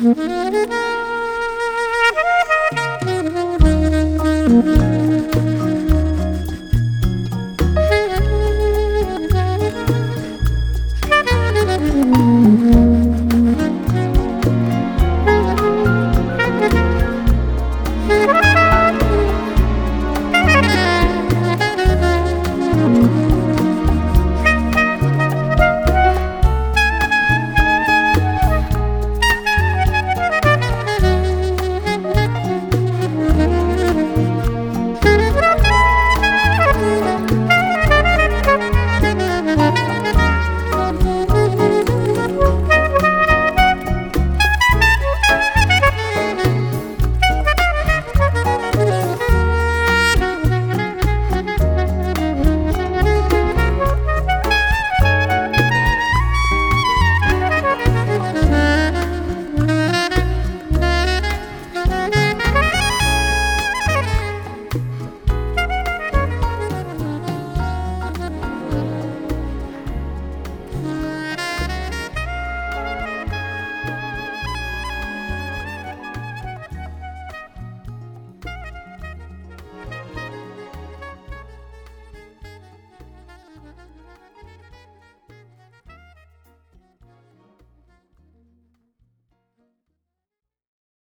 Mm-hmm.